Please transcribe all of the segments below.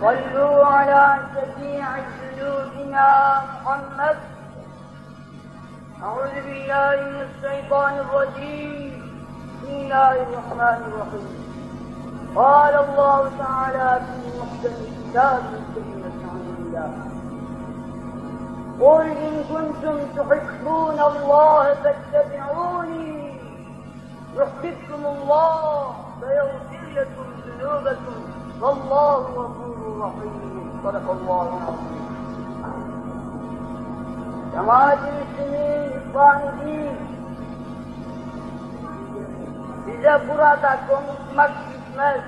صلوا على شفيع ذنوبنا محمد. أعوذ بالله من الشيطان الرجيم. بسم الله الرحمن الرحيم. قال الله تعالى في محكم الكتاب الكريم الله قل إن كنتم تحبون الله فاتبعوني. يحببكم الله فيغفر لكم ذنوبكم. والله غفور رحيم صدق الله العظيم Cemaat-i Müslümin, İhvan-ı Din, bize burada konuşmak düşmez.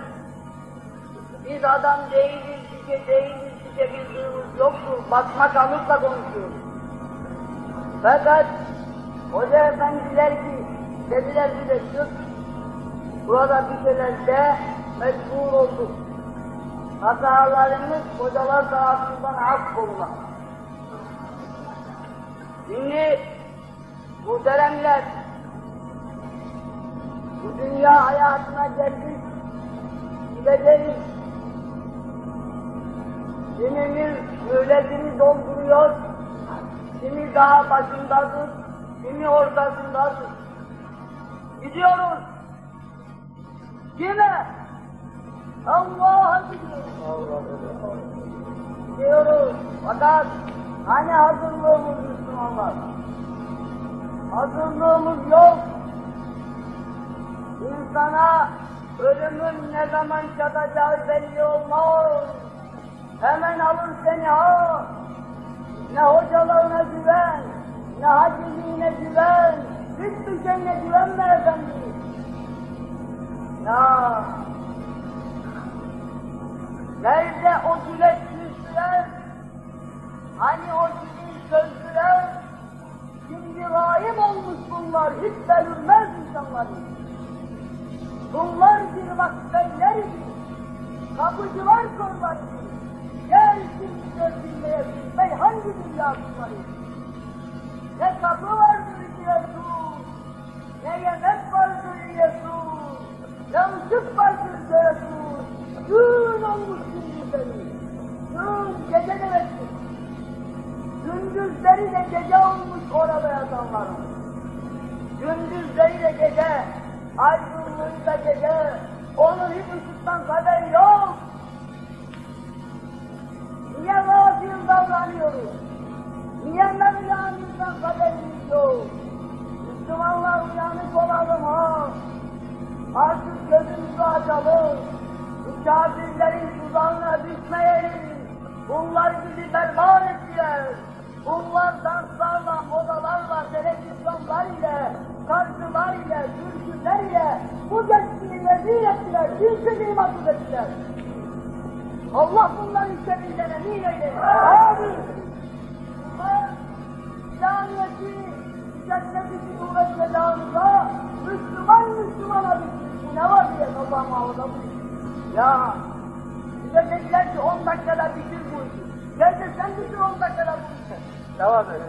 Biz adam değiliz, bir şey değiliz, bir şey bildiğimiz yoktur. Bakmak alıp da konuşuyoruz. Fakat Hoca efendiler ki dediler bize çık, burada bir şeylerde mecbur olduk. Hatalarımız hocalar tarafından affoluna. Şimdi muhteremler, bu dünya hayatına geldik, gideceğiz. Kimimiz mühletini dolduruyor, kimi daha başındadır, kimi ortasındadır. Gidiyoruz. Kime? Allah'a. Gidiyoruz. Fakat hani hazırlığımız Müslümanlar? Hazırlığımız yok. İnsana ölümün ne zaman çatacağı belli olmaz. Hemen alır seni ha. Ne hocalarına güven, ne haciliğine güven, hiçbir şeyine güvenme efendim. Ya, nerede o güleç yüzlüler, hani o güleç sözlüler, şimdi gayip olmuş bunlar, hiç belirmez insanları. Bunlar bir vakfeyler idi, kapıcılar soruları idi. Gel şimdi gördüğünleyesin, ben hangi dünya bunları? Bir şey imansız ettiler! Allah bunların şerrinden emin eylesin! Amin! İslamiyet'i cenneti kuvvet vedağında Müslüman Müslümana. Bu ne var diye Allah muhafaza Ya bize dediler ki 10 dakikada bitir bu işi. Gel de sen bitir 10 dakikada bu işi. Devam et.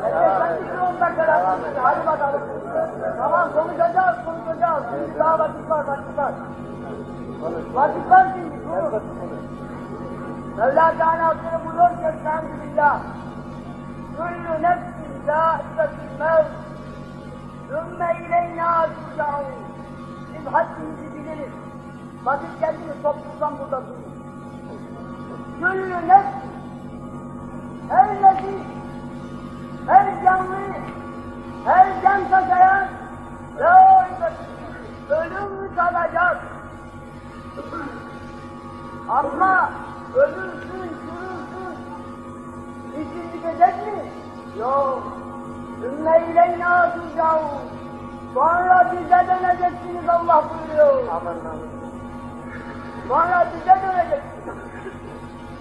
Gel de sen bitir 10 dakikada bu işi. Hadi bakalım. Tamam konuşacağız konuşacağız. Şimdi daha vakit var vakit var. Vazifan değiliz oğlum. Mevla Teala Hazretleri buyuruyor ki Elhamdülillah. Kullu nefsin zâifetil mevt. Sümme ileyna tuşa'un. Biz haddimizi biliriz. Vakit geldi mi toplumdan burada durur. Kullu nefsin. Her nefis, her canlı, her can taşıyan ölüm kalacak. Ama ölürsün, çürürsün, İşin bitecek mi? Yok. Ümme ileyna turcaun. Sonra bize döneceksiniz Allah buyuruyor. Amin amin. Sonra bize döneceksiniz.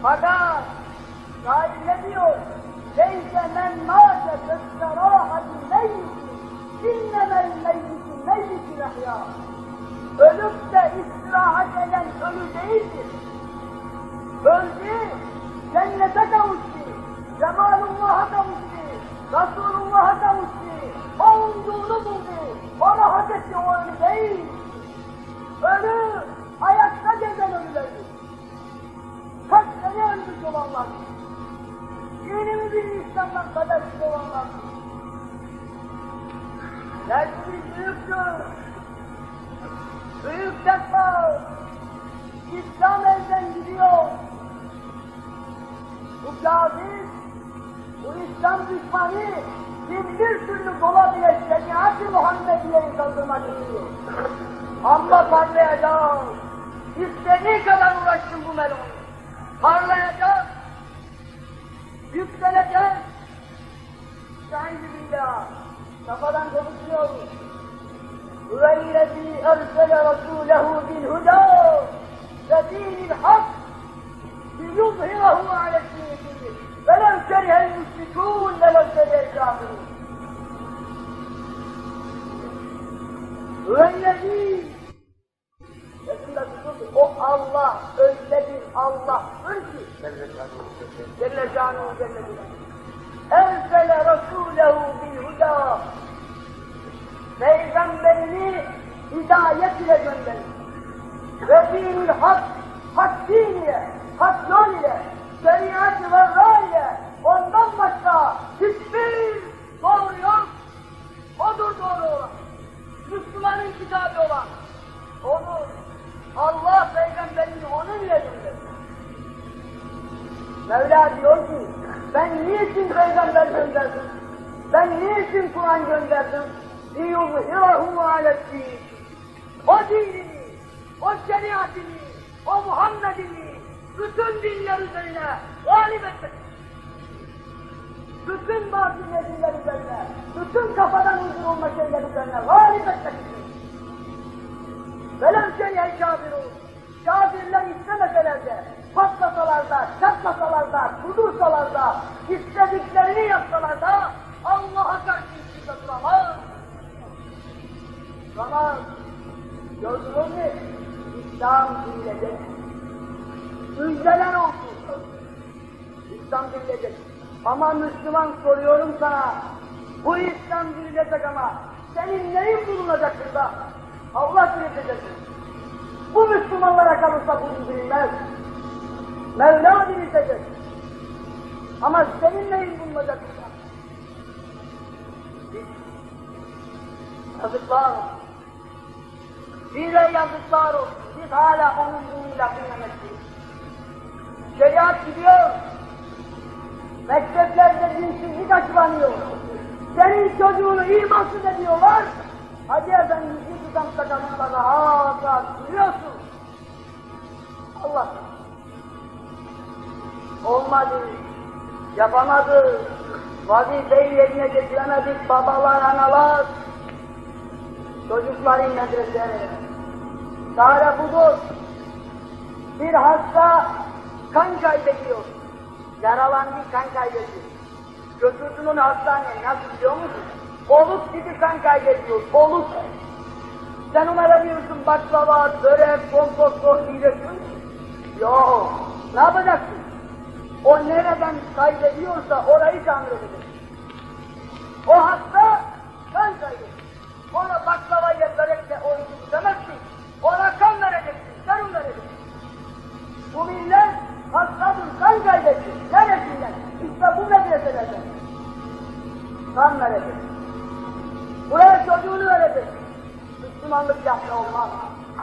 Fakat Şair ne diyor? Leyse men mâte fesserâhati meyyiti, innemel meyyiti meyyiti yahya. Ölüp de istirahat eden ölü değildir. Öldü, cennete kavuştu, cemalullah'a kavuştu, Resulullah'a kavuştu, o umduğunu buldu, ona hak etti o ölü değil. Ölü, ayakta gezen ölülerdir. Kaç sene ölmüş olanlar, dinimizi bir İslam'dan kadersiz olanlar. Dersimiz büyüktür, büyük defa, İslam elden gidiyor. Bu kafir, bu İslam düşmanı bin bir türlü dola bile şeriat-ı Muhammediye'yi kaldırmak istiyor. Amma parlayacak. İstediği kadar uğraşsın bu melon. Parlayacak. Yükselecek. Estaizu billah. Kafadan konuşuyoruz. هو الذي أرسل رسوله بالهدى ودين الحق ليظهره على الدين كله فلو كره المشركون لو كره الكافرون. الذي bir Allah'tır ki Celle Cânuhu Celle Celaluhu Erzele Rasûlehu bil huda Peygamberini hidayet ile gönderir. Ve dinil hak, hak din ile, hak yol ile, şeriat ve ra ile ondan başka hiçbir doğru yok. Odur doğru olan. Müslümanın kitabı olan. Odur. Allah peygamberini onun ile gönderir. Mevla diyor ki, ben niçin peygamber gönderdim? Ben niçin Kur'an gönderdim? liyuzhirahu aleddin. O dinini, o şeriatini, o Muhammed'ini bütün dinler üzerine galip etmesin. Bütün bazı nesilleri üzerine, bütün kafadan uzun olma şeyler üzerine galip etmesin. Velem şeriyen kafirun. Kafirler istemeseler de, patlasalar da, çatlasalar da, kudursalar da, istediklerini yapsalar da, Zaman gördünüz mü? İslam dinleyecek. Müjdeler olsun. İslam dinleyecek. Ama Müslüman soruyorum sana, bu İslam dinleyecek ama senin neyin bulunacak burada? Allah dinleyecek. Bu Müslümanlara kalırsa bu dinlenmez. Mevla dinleyecek. Ama senin neyin bulunacak burada? Yazıklar. Bize yazıklar olsun. Biz hala onun diniyle dinlemekteyiz. Şeriat gidiyor. Mekteplerde dinsizlik açıklanıyor. Senin çocuğunu imansız ediyorlar. Hadi efendim yüzü tutan sakalınla rahat rahat duruyorsun. Allah. Olmadı. Yapamadı. Vazifeyi yerine getiremedik babalar, analar. Çocukların medreseleri. Çare budur. Bir hasta kan kaybediyor. Yaralandı kan kaybediyor. Götürdün hastaneye. Nasıl biliyor musun? Oluk gibi kan kaybediyor. Oluk. Sen ona veriyorsun baklava, börek, kompot, sos yiyeceksin. Yok. Ne yapacaksın? O nereden kaybediyorsa orayı tamir. O hasta kan kaybediyor. Ona baklavayla, börekle oyunu demezsin. Ona kan vereceksin, serum vereceksin. Bu millet hastadır, kan kaybetsin. Neresinden? İşte bu medreselerden. Kan verecek. Buraya çocuğunu verecek. Müslümanlık yapma olmaz.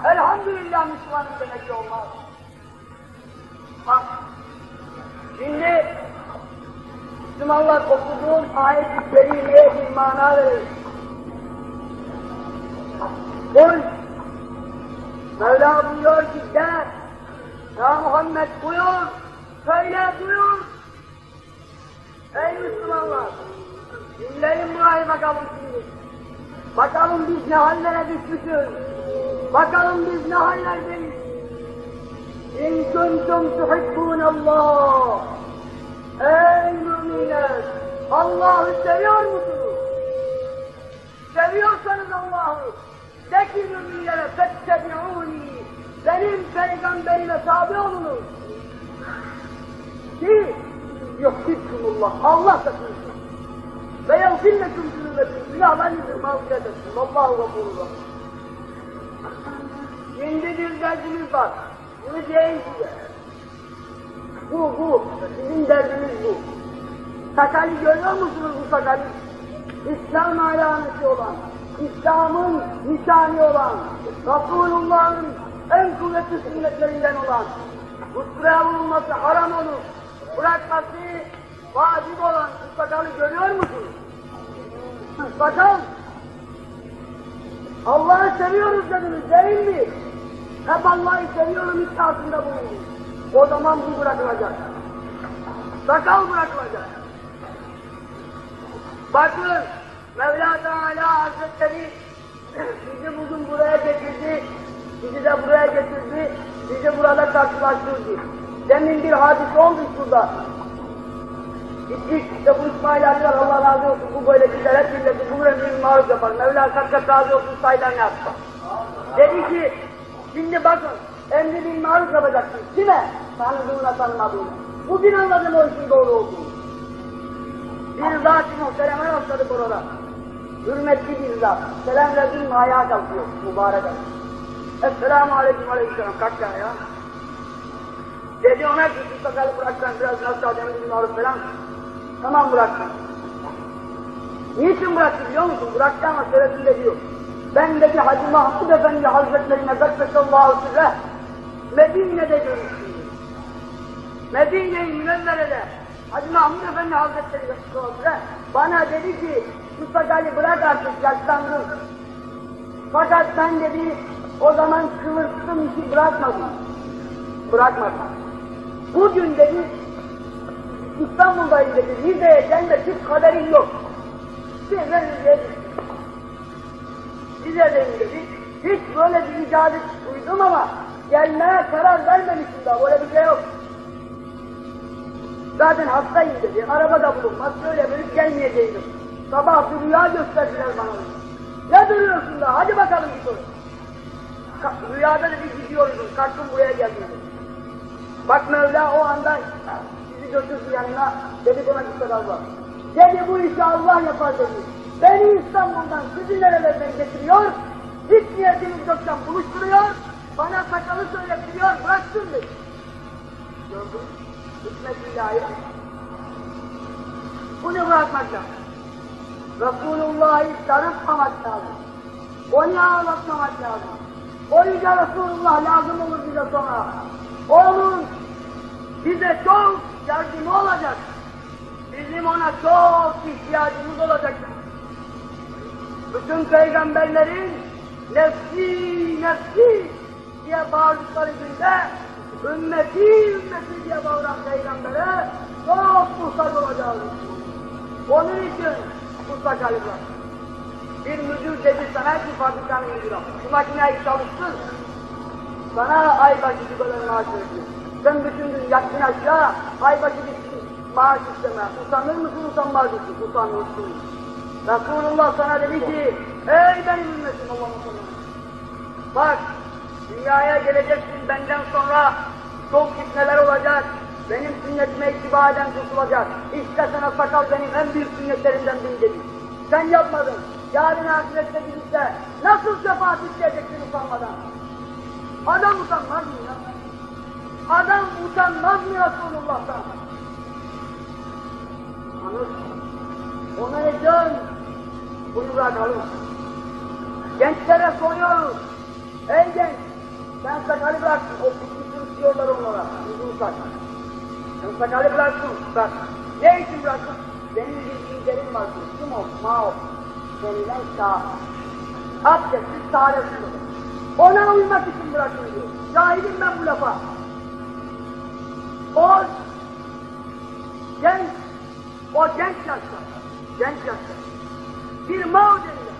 Elhamdülillah Müslümanım demek olmaz. Bak, şimdi Müslümanlar okuduğun ayet-i kerimeye bir mana verir. Kul, Mevla buyuruyor ki de, ya Muhammed buyur, söyle buyur. Ey Müslümanlar, dinleyin burayı bakalım şimdi. Bakalım biz ne hallere düşmüşüz. Bakalım biz ne hallerdeyiz. İn kuntum tuhibbunallah. Ey müminler, Allah'ı seviyor musunuz? Seviyorsanız Allah'ı, Tekin ümmiyere fettebi'uni. Benim peygamberime tabi olunuz. Ki yuhsitkumullah. Allah da sizin. Ve yevfillekum zülmetin. Günahlarınızı mağfiret etsin. Allahu gafurullah. Şimdi bir derdiniz var. Bunu diyeyim size. Bu, bu. Sizin derdiniz bu. Sakali görüyor musunuz bu sakali? İslam alameti olan. İslam'ın nişani olan, Resulullah'ın en kuvvetli sünnetlerinden olan, Kusraya vurulması haram olur, bırakması vacip olan bu sakalı görüyor musunuz? Sakal, Allah'ı seviyoruz dediniz değil mi? Hep Allah'ı seviyorum iddiasında bulundunuz. O zaman bu bırakılacak. Sakal bırakılacak. Bakın Mevla Teala Hazretleri bizi bugün buraya getirdi, bizi de buraya getirdi, bizi burada karşılaştırdı. Demin bir hadise oldu şurada. Gittik işte bu İsmail var Allah razı olsun bu böyle güzel hep milleti bu emrin maruz yapar. Mevla kat kat razı olsun saydan yaptı. Dedi ki şimdi bakın emri bin maruz yapacaksın. Kime? Tanıdığına tanımadığına. Bugün anladım o işin doğru olduğunu. Bir zat-ı muhtereme rastladık orada. Hürmetli bir zat. Selam verdim mi ayağa kalkıyor mübarek adam. Esselamu aleyküm aleyküm kalk ya. Dedi ona ki bu sakalı bıraksan biraz nasıl adamın bir maruf falan. Tamam bıraktım. Niçin bıraktı biliyor musun? Bıraktı ama sebebini diyor. Ben dedi Hacı Mahmud Efendi Hazretlerine Bekbesallahu sirreh Medine'de görmüştüm. Medine-i Münevvere'de Hacı Mahmud Efendi Hazretleri Bekbesallahu sirreh bana dedi ki şu sakalı bırak artık yaşlandın. Fakat ben dedi o zaman kıvırttım ki bırakmadım. Bırakmadım. Bugün dedi İstanbul'dayım dedi. Rize'ye gelmesi kaderin yok. Ben Rize'ye. Rize'deyim dedi. Hiç böyle bir icazet duydum ama gelmeye karar vermemişim daha. Böyle bir şey yok. Zaten hastayım dedi. Arabada bulunmaz. Böyle böyle gelmeyeceğim. Sabah bir rüya gösterdiler bana. Ne duruyorsun da? Hadi bakalım git. Rüyada dedi gidiyoruz. Kalktım buraya geldim. Bak Mevla o anda bizi götürdü yanına, dedi buna git Allah. Dedi bu işi Allah yapar dedi. Beni İstanbul'dan sizi nerelerden getiriyor, hiç niyetimiz yoktan buluşturuyor, bana sakalı söyletiriyor, bıraksın dedi. Gördün? Hikmet ilahi. Bunu bırakmak lazım. Resulullah'ı darıtmamak lazım. Onu ağlatmamak lazım. O yüce Resulullah lazım olur bize sonra. Onun bize çok yardımı olacak. Bizim ona çok ihtiyacımız olacak. Bütün peygamberlerin nefsi nefsi diye bağırdıkları günde ümmeti ümmeti diye bağıran peygambere çok muhtaç olacağız. Onun için bu sakalılar. Bir müdür dedi sana ki fabrikanın müdürü, şu makineyi çalıştır, sana ay başı kadar maaş veriyor. Sen bütün gün yattın aşağı, ay başı bir maaş isteme. Utanır mısın, utanmaz mısın? Utanırsın. Resulullah sana dedi ki, ey benim ümmetim Allah'ın sallallahu Bak, dünyaya geleceksin benden sonra çok fitneler olacak. Benim sünnetime ittiba eden kurtulacak. İşte sana sakal benim en büyük sünnetlerimden biri dedi. Sen yapmadın. Yarın ahirette gidip nasıl şefaat isteyeceksin utanmadan? Adam utanmaz mı ya? Adam utanmaz mı Resulullah'tan? Anır. Ona? Bunu bırakalım. Gençlere soruyoruz. Ey genç, sen sakalı bıraktın. O fitnisini diyorlar onlara. Uzun sak. Sen sakalı bıraktın. Bak. Ne için bıraktın? Benim bir liderim var. Kim o? Mao. Denilen Şah. Abdestsiz, sahadesiz olur. Ona uymak için bırakın diyor. Cahilim ben bu lafa. O genç, o genç yaşta, genç yaşta bir Mao denilen,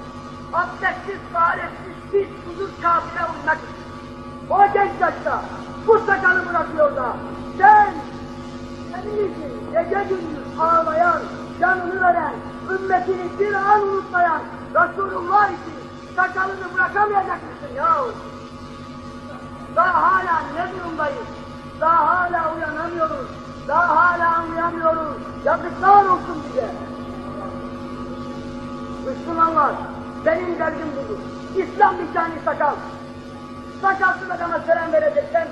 abdestsiz, sahaletsiz, pis, huzur kafire uymak için. O genç yaşta bu sakalı bırakıyor da sen, senin için gece gündüz ağlayan, canını veren, ümmetini bir an unutmayan Resulullah için sakalını bırakamayacak mısın yahu? Daha hala ne durumdayız? Daha hala uyanamıyoruz. Daha hala anlayamıyoruz. Yazıklar olsun bize. Müslümanlar, benim derdim budur. İslam nişanı sakal. Sakalsız adama selam vereceksen,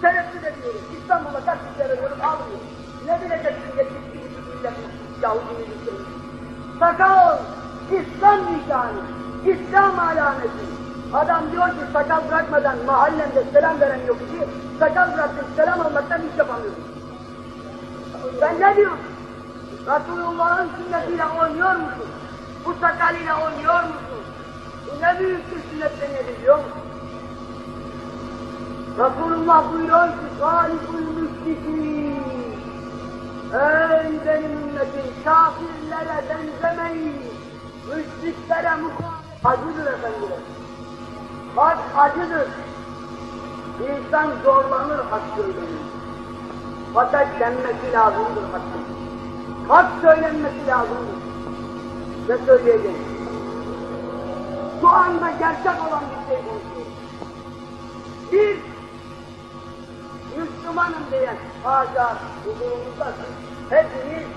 tereddüt ediyorum. İstanbul'a kaç kişiye veriyorum, almıyorum. Ne bileceksin bitirmiş. Sakal, İslam nişanı, İslam alameti. Adam diyor ki sakal bırakmadan mahallemde selam veren yok ki, sakal bıraktım selam almaktan hiç yapamıyorum. Sen ne diyorsun? Resulullah'ın sünnetiyle oynuyor musun? Bu sakalıyla oynuyor musun? Bu ne büyük bir sünnet biliyor musun? Resulullah buyuruyor ki galibul müşrikin Ey benim ümmetim kafirlere benzemeyin. Müşriklere muhalefet acıdır efendiler hak acıdır. İnsan zorlanır hak söylenir fakat denmesi lazımdır hakkın. Hak söylenmesi lazımdır. Ne söyleyeceğim? Şu anda gerçek olan bir şey konuşuyor bir Müslümanım diyen haşa huzurumuzda hepimiz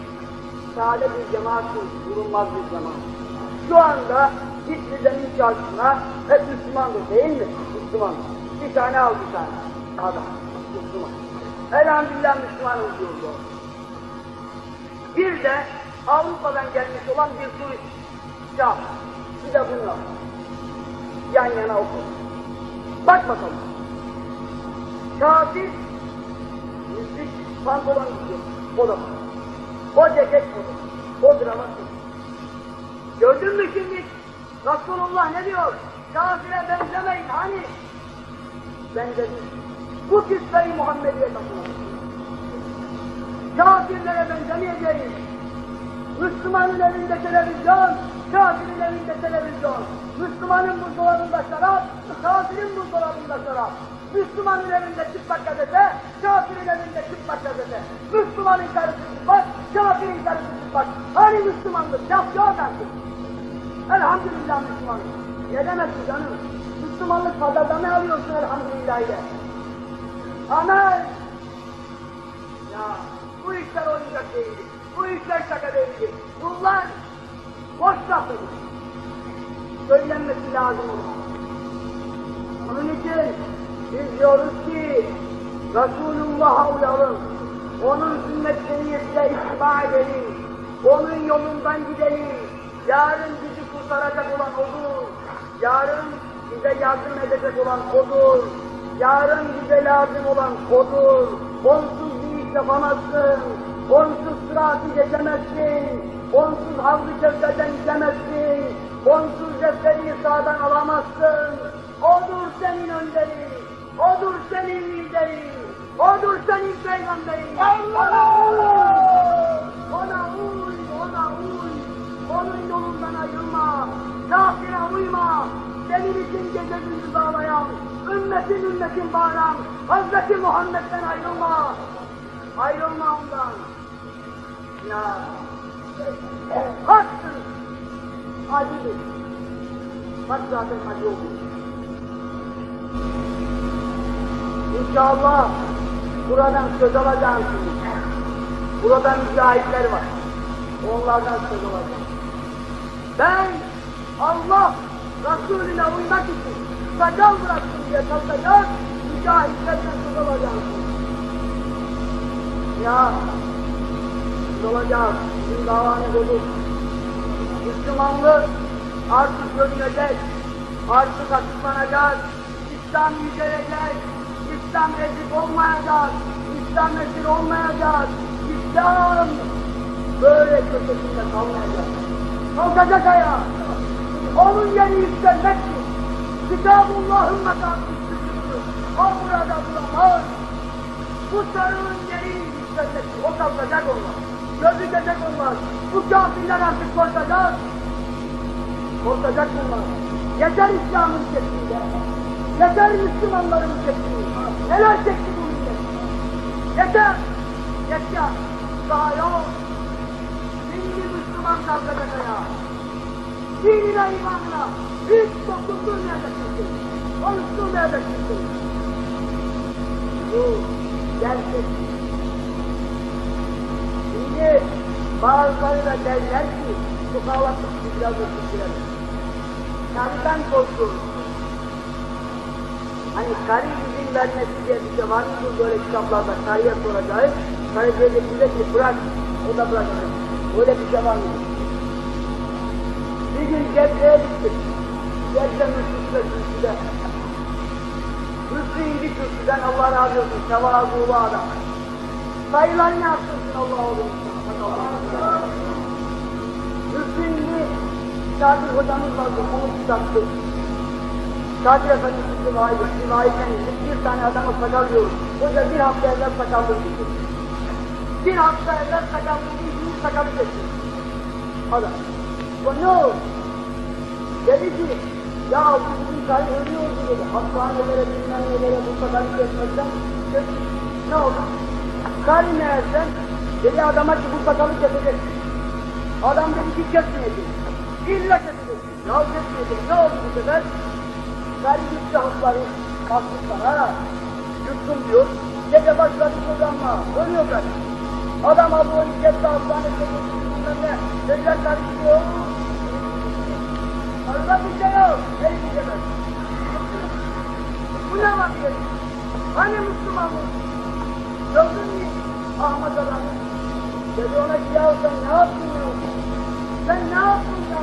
sade bir cemaatsız, bulunmaz bir cemaat. Şu anda İsviçre'nin çarşısına hep Müslümandır değil mi? Müslüman. Bir tane al bir tane. Adam. Müslüman. Elhamdülillah Müslümanım diyordu. Bir de Avrupa'dan gelmiş olan bir turist. Ya, bir de bunu. Yan yana oku. Bak bakalım. Kafir, pantolon giyiyor. O da var. O ceket da. O dramatik. Gördün mü şimdi? Resulullah ne diyor? Kafire benzemeyin hani? Benzedi. Bu kısayı Muhammed'e takılır. Kafirlere benzemeyeceğiz. Müslümanın elinde televizyon, kafirin elinde televizyon. Müslümanın buzdolabında şarap, kafirin buzdolabında şarap. Müslümanın elinde çıplak gazete, kafirin. Müslümanın karısı çıplak, kafirin karısı çıplak. Hani Müslümanlık? Yap yok artık. Elhamdülillah Müslümanlık. Ne demekti canım? Müslümanlık pazarda ne alıyorsun elhamdülillah ile? Amel! Ya bu işler oyuncak değildi. Bu işler şaka değildi. Bunlar boş lafıdır. Söylenmesi lazım olur. Onun için biz diyoruz ki Resulullah'a uyalım. Onun sünnetlerine ittiba edelim. Onun yolundan gidelim. Yarın bizi kurtaracak olan odur. Yarın bize yardım edecek olan odur. Yarın bize lazım olan odur. Onsuz bir iş yapamazsın. Onsuz sıratı geçemezsin. Onsuz havlu köfteden gidemezsin. Onsuz defteri sağdan alamazsın. Liderin. Odur senin peygamberin. Allah! Ona uy, ona uy. Onun yolundan ayrılma. Kafire uyma. Senin için gece gündüz ağlayan, ümmetin ümmetin bağıran, Hazreti Muhammed'den ayrılma. Ayrılma ondan. Ya. Haktır. Acıdır. Bak zaten acı oldu. İnşallah buradan söz şimdi. Burada mücahitler var. Onlardan söz alacağım. Ben Allah Resulüne uymak için sakal bıraktım diye kalkacak, mücahitlerden söz alacağım. Ya, söz olacağız. Bizim davanı budur. Müslümanlık artık görünecek, artık açıklanacak, İslam yücelecek, İslam rezil olmayacak, İslam rezil olmayacak, İslam böyle köşesinde kalmayacak. Kalkacak ayağa. Onun yeri yükselmektir. Kitabullah'ın makamı üstündür. O burada duramaz. Bu sarığın yeri yükselmektir. O kalkacak olmaz. Gözükecek olmaz. Bu kafirler artık korkacak. Korkacak bunlar. Yeter İslam'ın şeklinde. Yeter Müslümanların şeklinde. Neler çekti bu millet? Yeter. Yeter. Daha yok. Şimdi Müslüman kalkacak ayağa. Dinine imanına hiç dokundurmayacaksın. Konuşturmayacaksın. Bu gerçek. Şimdi bazıları da derler ki bu kahvaltı biraz ötüştürelim. Karıdan korkuyoruz. Hani karı izin vermesi diye bir şey var mı böyle kitaplarda karıya soracağız. Karı diyecek ki bırak, o da bırakacak. Böyle bir şey var mı? Bir gün Gebze'ye gittik. Gebze Müslü'de, Müslü'de. Müslü indi kürsüden Allah razı olsun, sevazulu adam. Sayılar ne yaptırsın Allah olur. Müslü indi, Şakir hocamız vardı, onu tutattı. Şakir Efendi Sivai, Sivai'den bir tane adamı sakalıyoruz. Hoca bir hafta evvel sakallı gitti. Bir hafta evvel sakallı gitti, sakalı gitti. Adam. O ne oldu? Dedi ki, ya bu karı ölüyordu dedi. Hastanelere bilmem nelere bu kadar kesmekten dedi. Ne oldu? Karı meğersen dedi adama ki bu sakalı kesecek. Adam dedi ki kesmeyecek. İlla kesecek. Ya kesmeyecek. Ne oldu bu sefer? Karı gitti hapları kalkmışlar Yuttum diyor. Gece başladı kullanma. Ölüyor karı. Adam abi o iskette hastanesine götürdüğünden ne? Dediler karı gidiyor. Arada bir şey yok. Her gidemez. Bu ne vakit? Hani Müslüman mı? Gördün mü Ahmet adamı? Dedi ona ki ya sen ne yaptın ya? Sen ne yaptın ya?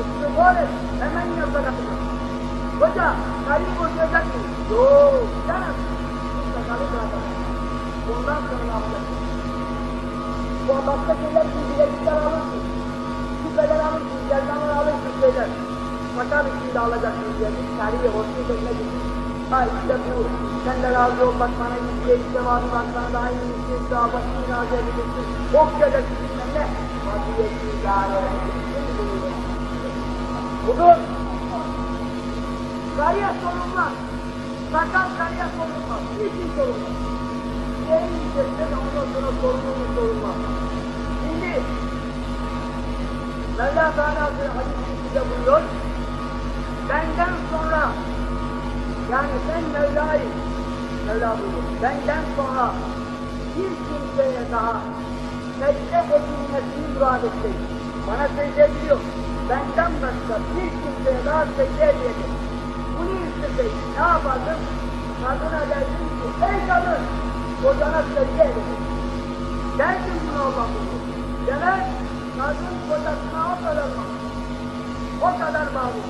İstiğfar et. Hemen yazar atacak. Hoca, karıyı boşayacak mı? Yok, canım. İşte karı bırakacak. Ondan sonra ne yapacaksın? Bu başka şeyler bilgiler alırsın. Şüpheler alırsın, cezanlar alırsın şeyler. Fakat içinde alacaksın diye bir tarihi için. Ha işte bu, sen de razı ol bak bana işte var bak sana da aynı yüzüye daha başını razı edeceksin. Ok geleceksin edeceksin. Budur. Karıya sorulmaz. Sakal karıya sorulmaz. Niçin sorulmaz? Yerin içerisinde de ondan sonra sorulur mu sorulmaz. Şimdi Mevla Teala hadisinde buyuruyor. Benden sonra yani ben Mevla'yı Mevla buyuruyor. Benden sonra bir kimseye daha secde edilmesini murad etmeyin. Bana secde ediliyor. Benden başka bir kimseye daha secde edecek. Bunu isteseydin ne yapardın? Kadına derdin ki ey kadın kocana secde edecek. Derdin bunu Allah buyuruyor. Demek kadın kocasına o kadar mı? O kadar bağlı.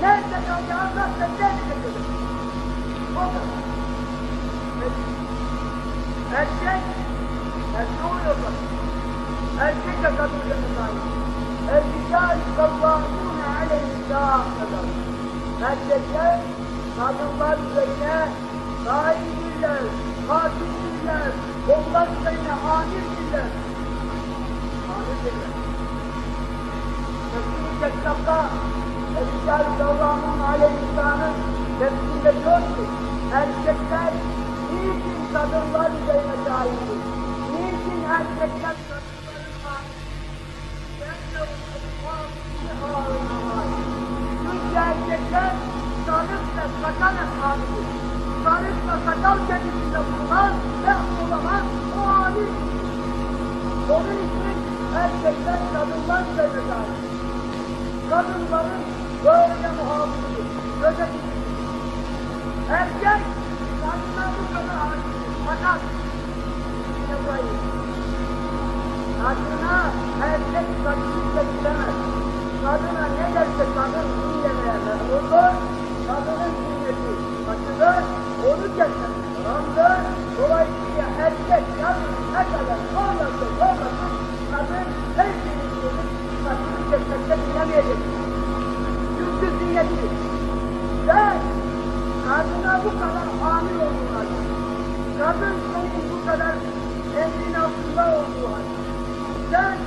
Nerede kalacağında secde edecek. O kadar. Erkek, erkek oluyor bak. Erkek de kadın yanındayım. Erkekler kavvamune aleyhisselam kadar. Erkekler kadınlar üzerine daimdirler, hakimdirler, onlar üzerine amirdirler. Amirdirler. Kesinlikle kitapta Erkekler kavvamune aleyhisselamın tefsirinde diyor ki erkekler niçin kadınlar üzerine daimdir? Niçin erkekler sarıkla sakalın amirdir. Sarıkla sakal kendisinde bulunan ve olamaz o amir. Onun için erkekler kadınlar daimdir. Kadınların böyle muhafızıdır, gözeticidir. Erkek kadına bu kadar amirdir. Fakat yine burayı Kadına erkek kadınlıkla gidemez. Kadına ne derse kadın dinlemeye memurdur. Kadının sünneti kaçılır, onu keser. Haramdır. Dolayısıyla erkek kadın ne kadar olmasın olmasın kadın her dinlenir. Kadını kesmekte bilemeyecek. Çünkü ziyneti. Sen kadına bu kadar amir olduğun halde, kadın senin bu kadar emrin altında olduğu halde, sen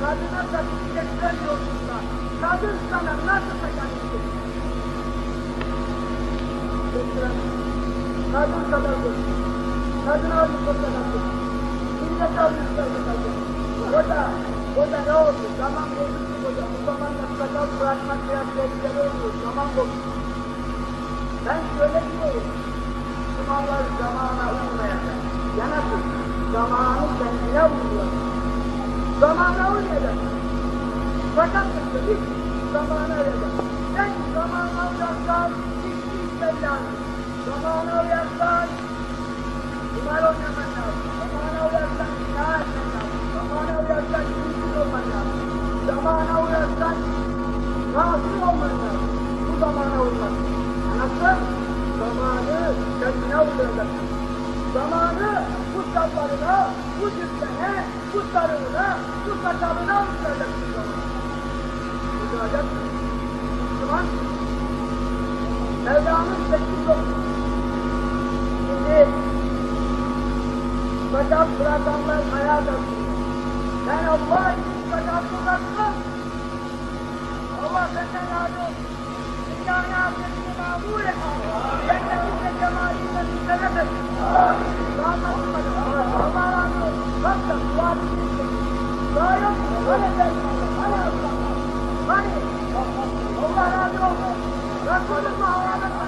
kadına tatbik etmiyorsunsa, kadın sana nasıl sakatlık Kadın sakatlık. Kadın o sakatlık. Millet. O da, o da ne oldu? Zaman bozuldu o da. Bu zamanla sakal bırakmak biraz tehlikeli oluyor. Zaman bozuldu. Ben şöyle diyorum. Müslümanlar zamana uymayacak. Yanasın. Zamanı kendine uyuyor. Zamana uymayacak. Fakat hiç zamana uyacak. Sen hiçbir işlerden. Zamana uyarsan kumar oynaman lazım. Zamana uyarsan etmen lazım. Zamana uyarsan lazım. Zamana uyarsan? Bu zamana. Nasıl? Zamanı kendine uyduracaksın. Zamanı bu şalvarına, bu cübbene, bu sarığına, bu sakalına uyduracaksın zamanı. Uyduracaksın. Müslüman, Mevla'nın sessiz olsun. Şimdi, sakat bırakanlar hayal etsin. Ben Allah için sakat bıraktım. Allah senden razı olsun. İllâne afiyetini mağmûle. Cennetin cemaliyle müstelef et. Rahmetli Allah razı olsun. Da dua edilsin. Daha yok mu? Hani efendim? Hani Allah? Hani? Allah razı olsun. Resulullah havale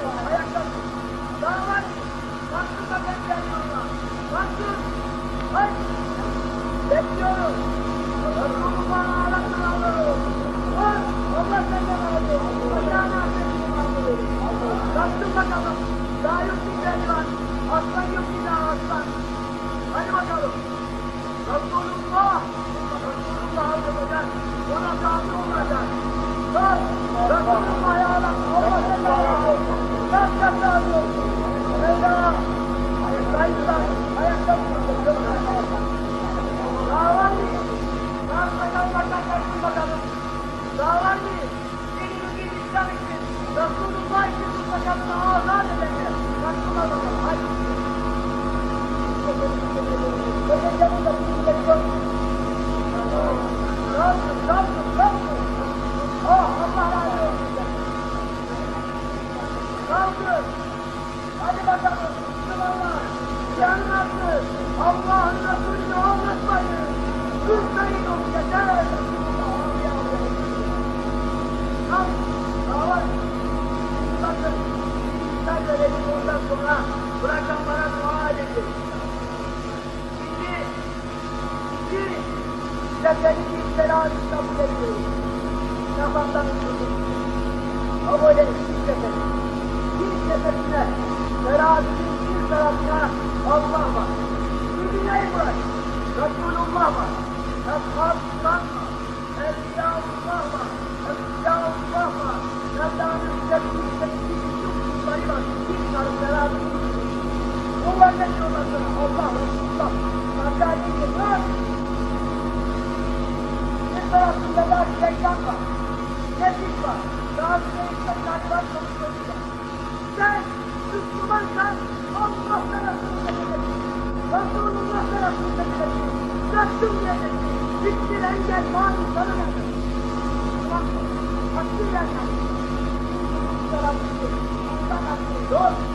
Baktın bakalım. Daha yok bir var. Aslan yok bir daha aslan. Hadi bakalım. Resulullah. Resulullah alacak. Ona tabi olacak. Bak. Resulullah'ı ağlat. Allah senden razı olsun. Sen razı olsun. Mevla. Ayakta. Ayakta. Thank you. Bıraktım diyeceksin. Bitti engel mani? Bak, hakkı. Tarafında. Allah hakkı yok.